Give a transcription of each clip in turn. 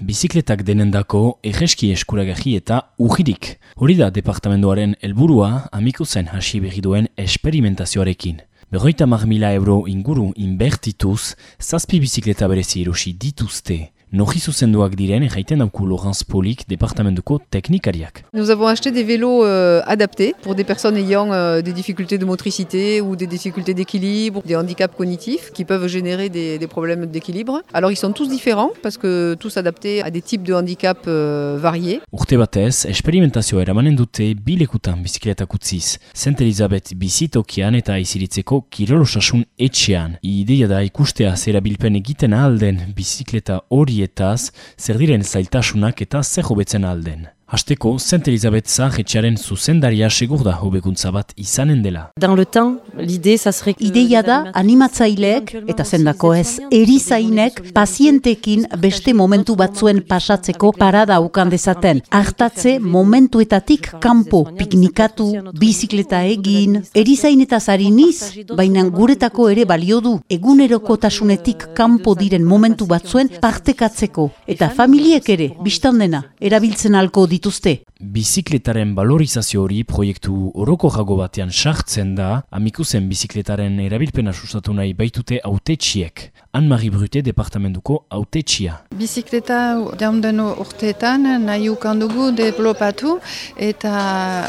Bizikletak denendako egeski eskuragaji eta ujirik. Hori da departamentoaren helburua amikuzen hasi berri duen esperimentazioarekin. Berroita mar mila euro inguru inbertituz, zazpi bizikleta berezi erosi dituzte. Noji zuzenduak diren erraiten dauku Laurence Polik departamentuko teknikariak. Nous avons acheté des vélos euh, adaptés pour des personnes ayant euh, des difficultés de motricité ou des difficultés d'équilibre, des handicaps cognitifs qui peuvent générer des, des problèmes d'équilibre. Alors ils sont tous différents parce que tous adaptés à des types de handicaps euh, variés. Urte batez, esperimentazioa eramanen dute bilekutan bizikletak utziz. Saint Elizabeth bizitokian eta iziritzeko kirolosasun etxean. Ideia da ikustea zerabilpen egiten alden bizikleta hori horietaz, zer diren zailtasunak eta zer hobetzen alden. Hasteko, Saint Elizabeth Zahetxearen zuzendaria segur da hobekuntza bat izanen dela. Dans le temps, l'idée, ça serait... Ideia da animatzaileek eta zendako ez erizainek pazientekin beste momentu batzuen pasatzeko parada ukan dezaten. Artatze momentuetatik kanpo piknikatu, bizikleta egin, erizain eta zariniz, baina guretako ere balio du egunerokotasunetik kanpo diren momentu batzuen partekatzeko. Eta familiek ere, biztan dena, erabiltzen alko dit dituzte. Bizikletaren valorizazio hori proiektu oroko jago batean sartzen da, amikuzen bizikletaren erabilpena sustatu nahi baitute autetxiek. Anne-Marie Brute departamentuko autetxia. Bizikleta jaunden urteetan nahi ukandugu developatu eta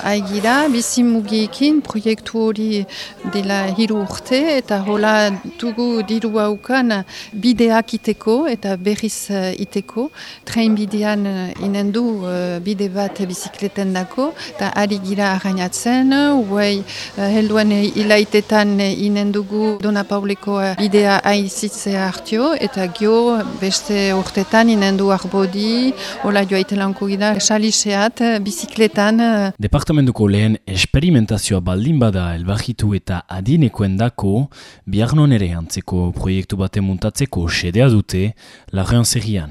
haigira bizimugiekin proiektu hori dela hiru urte eta hola dugu diru haukan bideak iteko eta berriz iteko. Train bidean inendu uh, bide bat bizikleten dako eta ari gira arrainatzen, huei uh, helduen ilaitetan inendugu Dona Pauleko bidea aizitze hartio eta gio beste urtetan inendu arbodi, hola joa itelanko gira, saliseat, bizikletan. Departamentuko lehen esperimentazioa baldin bada elbajitu eta adinekoen dako, biarnon ere antzeko proiektu bate muntatzeko sedea dute, lagrean zerrian.